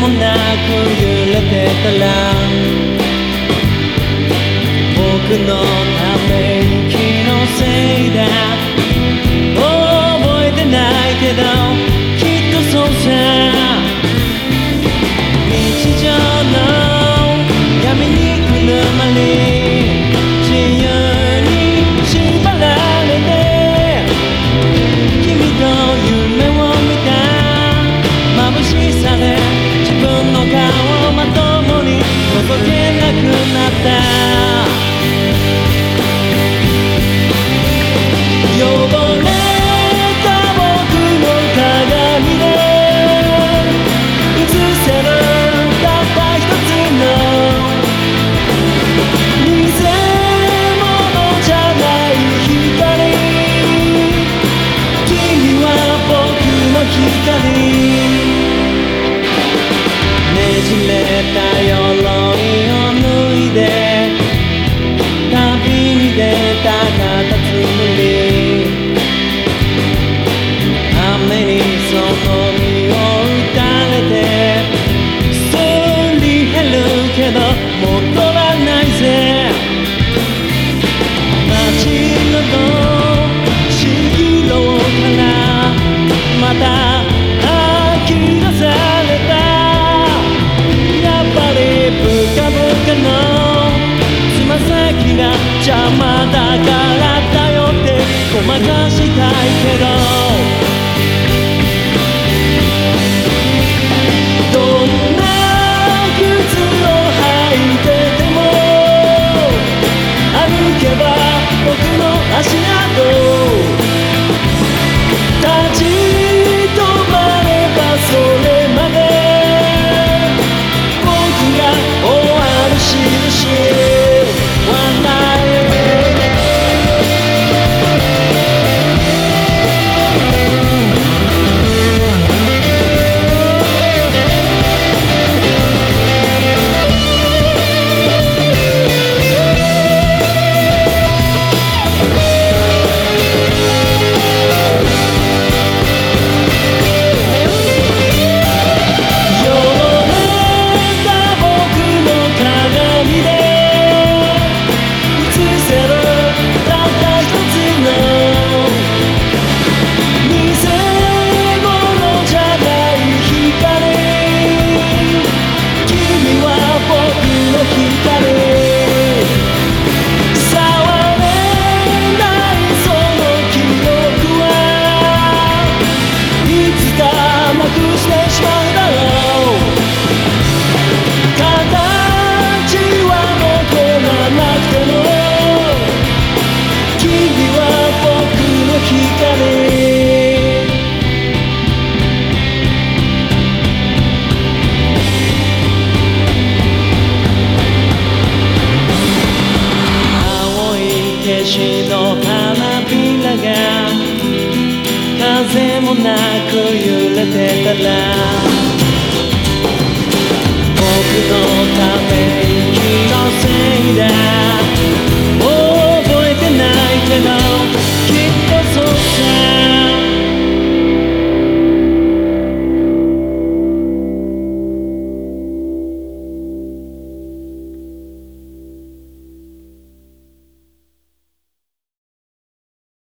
もなく揺れてたら僕のために邪魔だから頼ってごまかしたいけど花びらが風もなく揺れてたら僕のため息のせいだ。